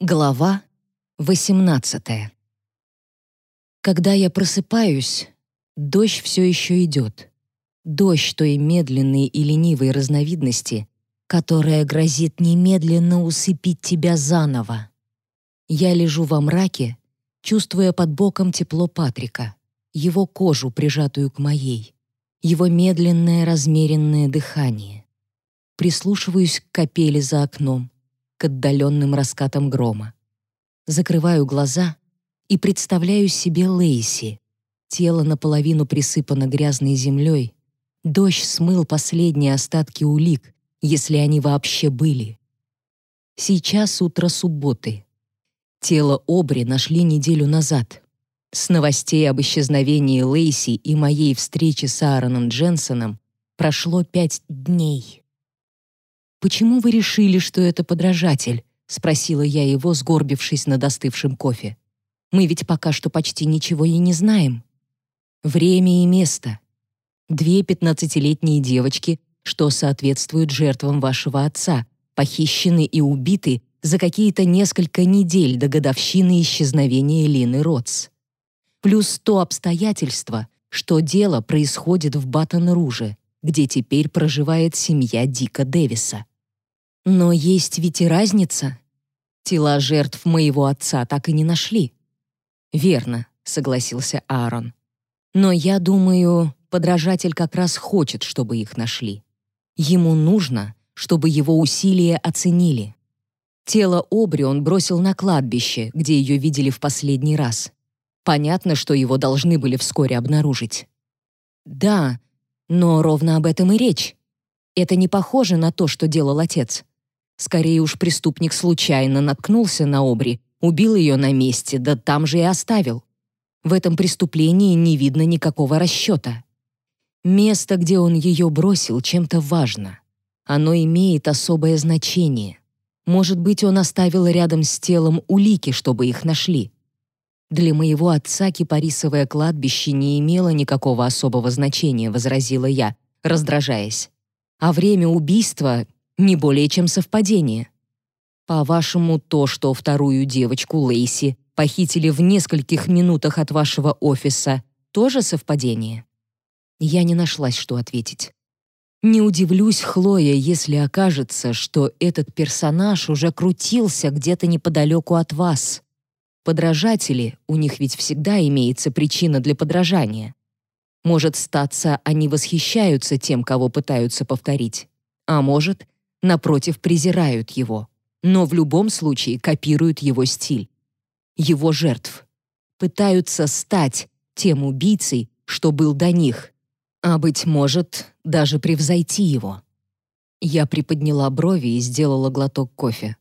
Глава 18 Когда я просыпаюсь, дождь все еще идет. Дождь той медленной и ленивой разновидности, которая грозит немедленно усыпить тебя заново. Я лежу во мраке, чувствуя под боком тепло Патрика, его кожу, прижатую к моей, его медленное размеренное дыхание. Прислушиваюсь к капели за окном — к отдаленным раскатам грома. Закрываю глаза и представляю себе Лейси. Тело наполовину присыпано грязной землей. Дождь смыл последние остатки улик, если они вообще были. Сейчас утро субботы. Тело Обри нашли неделю назад. С новостей об исчезновении Лейси и моей встрече с Аароном Дженсоном прошло пять дней. «Почему вы решили, что это подражатель?» — спросила я его, сгорбившись над остывшим кофе. «Мы ведь пока что почти ничего и не знаем. Время и место. Две пятнадцатилетние девочки, что соответствуют жертвам вашего отца, похищены и убиты за какие-то несколько недель до годовщины исчезновения Лины Ротс. Плюс то обстоятельство, что дело происходит в Баттон-Руже, где теперь проживает семья Дика Дэвиса. Но есть ведь и разница. Тела жертв моего отца так и не нашли. Верно, согласился Аарон. Но я думаю, подражатель как раз хочет, чтобы их нашли. Ему нужно, чтобы его усилия оценили. Тело Обри он бросил на кладбище, где ее видели в последний раз. Понятно, что его должны были вскоре обнаружить. Да, но ровно об этом и речь. Это не похоже на то, что делал отец. Скорее уж преступник случайно наткнулся на Обри, убил ее на месте, да там же и оставил. В этом преступлении не видно никакого расчета. Место, где он ее бросил, чем-то важно. Оно имеет особое значение. Может быть, он оставил рядом с телом улики, чтобы их нашли. Для моего отца кипарисовое кладбище не имело никакого особого значения, возразила я, раздражаясь. А время убийства не более чем совпадение. По-вашему, то, что вторую девочку Лейси похитили в нескольких минутах от вашего офиса, тоже совпадение? Я не нашлась, что ответить. Не удивлюсь, Хлоя, если окажется, что этот персонаж уже крутился где-то неподалеку от вас. Подражатели, у них ведь всегда имеется причина для подражания. Может статься, они восхищаются тем, кого пытаются повторить. А может, напротив, презирают его, но в любом случае копируют его стиль. Его жертв. Пытаются стать тем убийцей, что был до них, а, быть может, даже превзойти его. Я приподняла брови и сделала глоток кофе.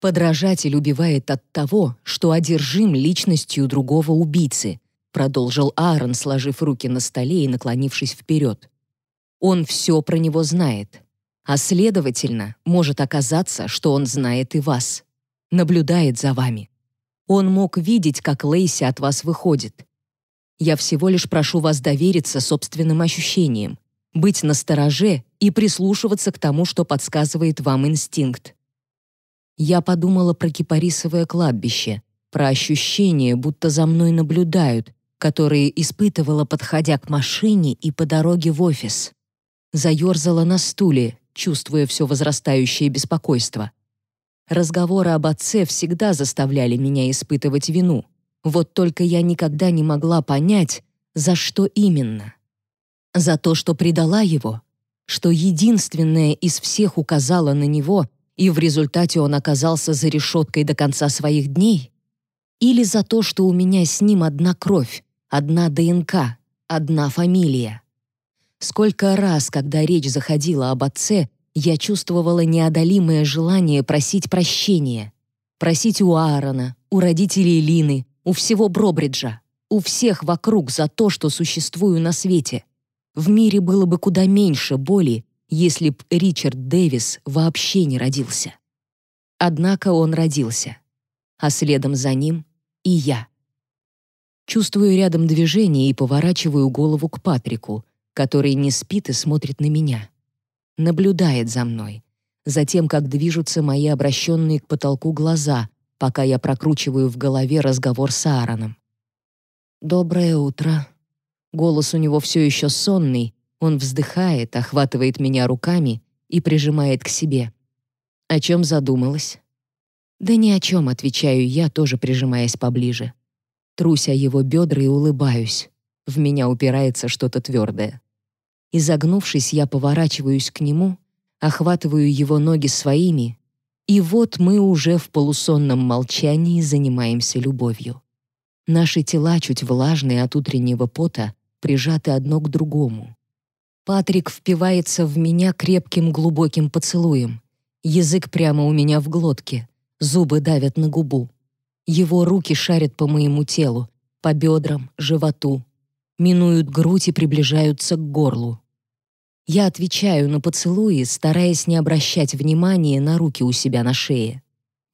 Подражатель убивает от того, что одержим личностью другого убийцы, продолжил Аарон, сложив руки на столе и наклонившись вперед. Он все про него знает, а следовательно, может оказаться, что он знает и вас, наблюдает за вами. Он мог видеть, как Лейси от вас выходит. Я всего лишь прошу вас довериться собственным ощущениям, быть настороже и прислушиваться к тому, что подсказывает вам инстинкт. Я подумала про кипарисовое кладбище, про ощущение, будто за мной наблюдают, которые испытывала, подходя к машине и по дороге в офис. Заерзала на стуле, чувствуя все возрастающее беспокойство. Разговоры об отце всегда заставляли меня испытывать вину. Вот только я никогда не могла понять, за что именно. За то, что предала его, что единственное из всех указала на него, и в результате он оказался за решеткой до конца своих дней? Или за то, что у меня с ним одна кровь, одна ДНК, одна фамилия? Сколько раз, когда речь заходила об отце, я чувствовала неодолимое желание просить прощения. Просить у Аарона, у родителей Лины, у всего Бробриджа, у всех вокруг за то, что существую на свете. В мире было бы куда меньше боли, если б Ричард Дэвис вообще не родился. Однако он родился, а следом за ним и я. Чувствую рядом движение и поворачиваю голову к Патрику, который не спит и смотрит на меня. Наблюдает за мной, за тем, как движутся мои обращенные к потолку глаза, пока я прокручиваю в голове разговор с Аароном. «Доброе утро». Голос у него все еще сонный, он вздыхает, охватывает меня руками и прижимает к себе. О чем задумалась? «Да ни о чем», — отвечаю я, тоже прижимаясь поближе. Труся его бедра и улыбаюсь. В меня упирается что-то твердое. Изогнувшись, я поворачиваюсь к нему, охватываю его ноги своими, и вот мы уже в полусонном молчании занимаемся любовью. Наши тела, чуть влажные от утреннего пота, прижаты одно к другому. Патрик впивается в меня крепким глубоким поцелуем. Язык прямо у меня в глотке, зубы давят на губу. Его руки шарят по моему телу, по бедрам, животу, минуют грудь и приближаются к горлу. Я отвечаю на поцелуи, стараясь не обращать внимания на руки у себя на шее.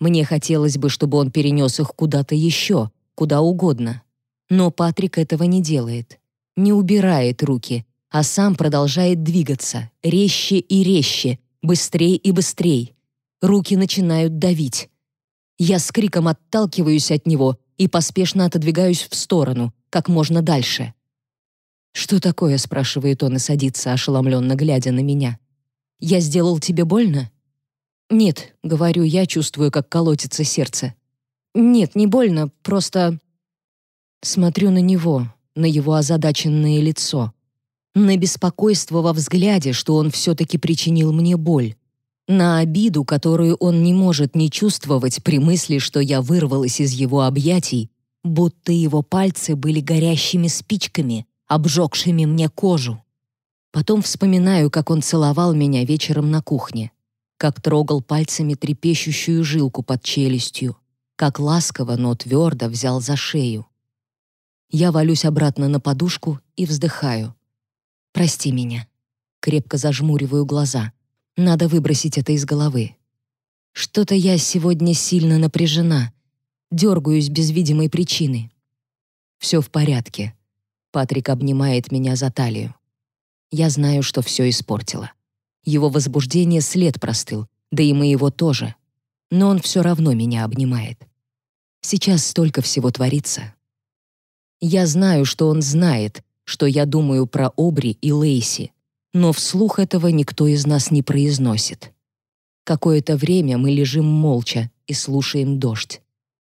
Мне хотелось бы, чтобы он перенес их куда-то еще, куда угодно. Но Патрик этого не делает. Не убирает руки, а сам продолжает двигаться, резче и резче, быстрее и быстрее. Руки начинают давить. Я с криком отталкиваюсь от него и поспешно отодвигаюсь в сторону, как можно дальше. «Что такое?» — спрашивает он и садится, ошеломленно глядя на меня. «Я сделал тебе больно?» «Нет», — говорю я, чувствую, как колотится сердце. «Нет, не больно, просто...» Смотрю на него, на его озадаченное лицо, на беспокойство во взгляде, что он все-таки причинил мне боль, на обиду, которую он не может не чувствовать при мысли, что я вырвалась из его объятий, будто его пальцы были горящими спичками, обжегшими мне кожу. Потом вспоминаю, как он целовал меня вечером на кухне, как трогал пальцами трепещущую жилку под челюстью, как ласково, но твердо взял за шею. Я валюсь обратно на подушку и вздыхаю. «Прости меня». Крепко зажмуриваю глаза. Надо выбросить это из головы. Что-то я сегодня сильно напряжена. Дергаюсь без видимой причины. Все в порядке. Патрик обнимает меня за талию. Я знаю, что все испортило. Его возбуждение след простыл, да и моего тоже. Но он все равно меня обнимает. Сейчас столько всего творится. Я знаю, что он знает, что я думаю про Обри и Лейси, но вслух этого никто из нас не произносит. Какое-то время мы лежим молча и слушаем дождь.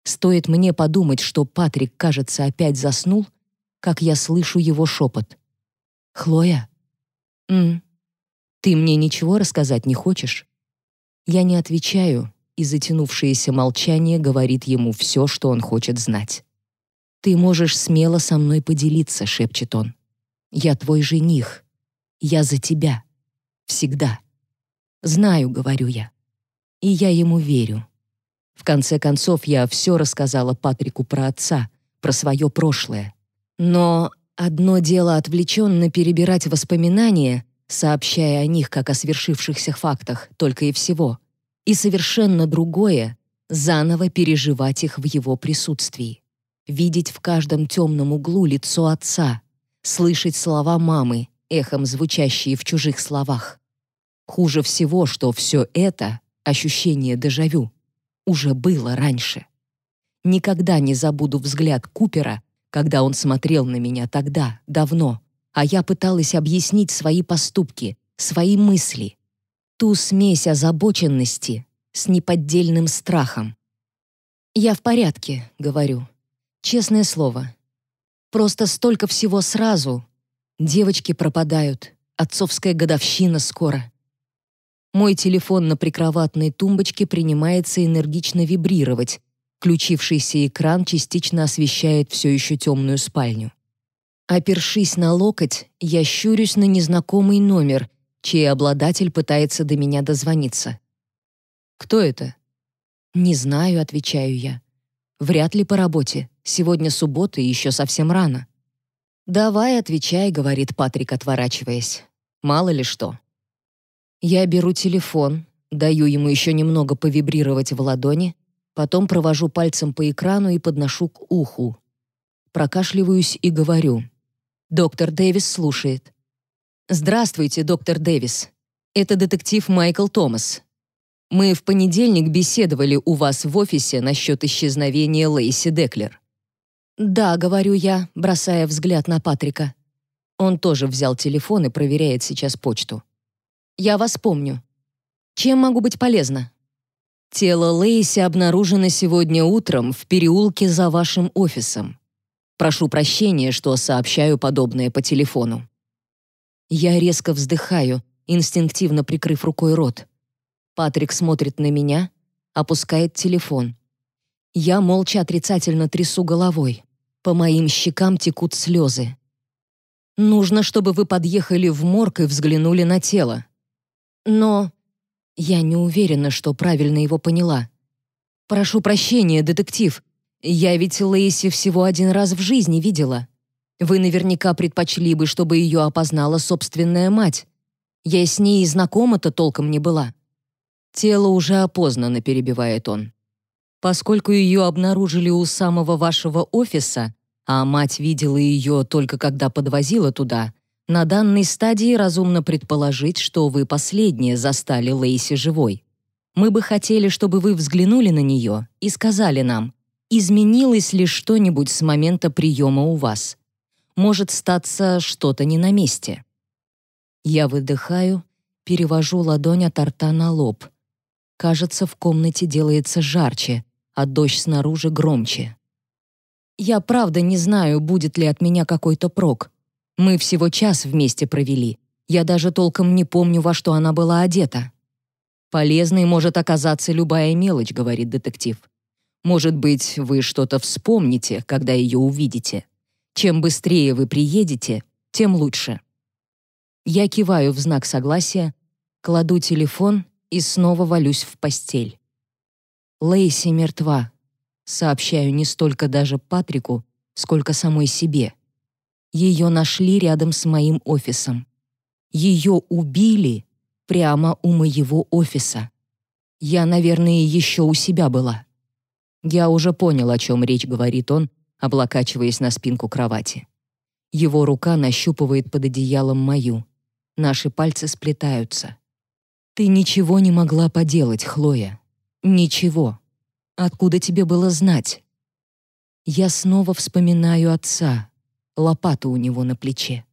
Стоит мне подумать, что Патрик, кажется, опять заснул — как я слышу его шепот. «Хлоя?» «М? Ты мне ничего рассказать не хочешь?» Я не отвечаю, и затянувшееся молчание говорит ему все, что он хочет знать. «Ты можешь смело со мной поделиться», — шепчет он. «Я твой жених. Я за тебя. Всегда». «Знаю», — говорю я. И я ему верю. В конце концов, я все рассказала Патрику про отца, про свое прошлое. Но одно дело отвлеченно перебирать воспоминания, сообщая о них как о свершившихся фактах, только и всего, и совершенно другое — заново переживать их в его присутствии. Видеть в каждом темном углу лицо отца, слышать слова мамы, эхом звучащие в чужих словах. Хуже всего, что все это, ощущение дежавю, уже было раньше. Никогда не забуду взгляд Купера, когда он смотрел на меня тогда, давно, а я пыталась объяснить свои поступки, свои мысли, ту смесь озабоченности с неподдельным страхом. «Я в порядке», — говорю. Честное слово. Просто столько всего сразу. Девочки пропадают, отцовская годовщина скоро. Мой телефон на прикроватной тумбочке принимается энергично вибрировать, Включившийся экран частично освещает все еще темную спальню. Опершись на локоть, я щурюсь на незнакомый номер, чей обладатель пытается до меня дозвониться. «Кто это?» «Не знаю», — отвечаю я. «Вряд ли по работе. Сегодня суббота и еще совсем рано». «Давай, отвечай», — говорит Патрик, отворачиваясь. «Мало ли что». Я беру телефон, даю ему еще немного повибрировать в ладони, Потом провожу пальцем по экрану и подношу к уху. Прокашливаюсь и говорю. Доктор Дэвис слушает. «Здравствуйте, доктор Дэвис. Это детектив Майкл Томас. Мы в понедельник беседовали у вас в офисе насчет исчезновения Лейси Деклер». «Да», — говорю я, бросая взгляд на Патрика. Он тоже взял телефон и проверяет сейчас почту. «Я вас помню. Чем могу быть полезна?» «Тело Лейси обнаружено сегодня утром в переулке за вашим офисом. Прошу прощения, что сообщаю подобное по телефону». Я резко вздыхаю, инстинктивно прикрыв рукой рот. Патрик смотрит на меня, опускает телефон. Я молча отрицательно трясу головой. По моим щекам текут слезы. Нужно, чтобы вы подъехали в морг и взглянули на тело. Но я не уверена, что правильно его поняла. Прошу прощения, детектив. Я ведь Лейси всего один раз в жизни видела. Вы наверняка предпочли бы, чтобы ее опознала собственная мать. Я с ней и знакома-то толком не была. Тело уже опознано, перебивает он. Поскольку ее обнаружили у самого вашего офиса, а мать видела ее только когда подвозила туда, на данной стадии разумно предположить, что вы последние застали Лейси живой. Мы бы хотели, чтобы вы взглянули на нее и сказали нам, изменилось ли что-нибудь с момента приема у вас. Может статься что-то не на месте. Я выдыхаю, перевожу ладонь от рта на лоб. Кажется, в комнате делается жарче, а дождь снаружи громче. Я правда не знаю, будет ли от меня какой-то прок. Мы всего час вместе провели. Я даже толком не помню, во что она была одета. Полезной может оказаться любая мелочь, говорит детектив. Может быть, вы что-то вспомните, когда ее увидите. Чем быстрее вы приедете, тем лучше. Я киваю в знак согласия, кладу телефон и снова валюсь в постель. Лейси мертва, сообщаю не столько даже Патрику, сколько самой себе. Ее нашли рядом с моим офисом. Ее убили прямо у моего офиса. Я, наверное, еще у себя была. Я уже понял, о чем речь говорит он, облокачиваясь на спинку кровати. Его рука нащупывает под одеялом мою. Наши пальцы сплетаются. Ты ничего не могла поделать, Хлоя. Ничего. Откуда тебе было знать? Я снова вспоминаю отца, лопату у него на плече.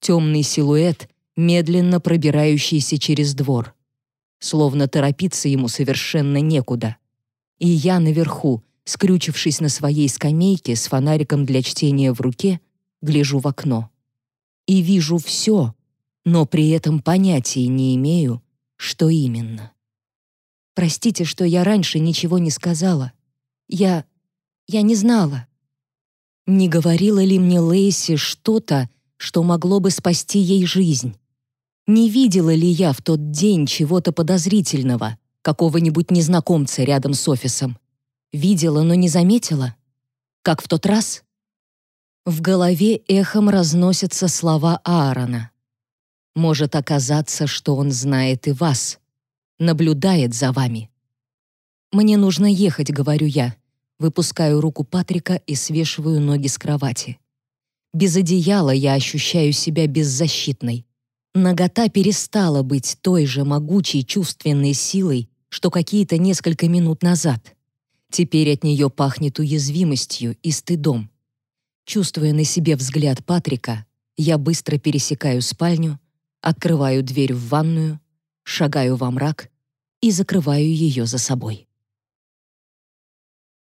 Темный силуэт, медленно пробирающийся через двор. Словно торопиться ему совершенно некуда. И я наверху, скрючившись на своей скамейке с фонариком для чтения в руке, гляжу в окно. И вижу все, но при этом понятия не имею, что именно? Простите, что я раньше ничего не сказала. Я... я не знала. Не говорила ли мне Лейси что-то, что могло бы спасти ей жизнь? Не видела ли я в тот день чего-то подозрительного, какого-нибудь незнакомца рядом с офисом? Видела, но не заметила? Как в тот раз? В голове эхом разносятся слова Аарона. Может оказаться, что он знает и вас, наблюдает за вами. «Мне нужно ехать», — говорю я. Выпускаю руку Патрика и свешиваю ноги с кровати. Без одеяла я ощущаю себя беззащитной. Нагота перестала быть той же могучей чувственной силой, что какие-то несколько минут назад. Теперь от нее пахнет уязвимостью и стыдом. Чувствуя на себе взгляд Патрика, я быстро пересекаю спальню, Открываю дверь в ванную, шагаю во мрак и закрываю ее за собой.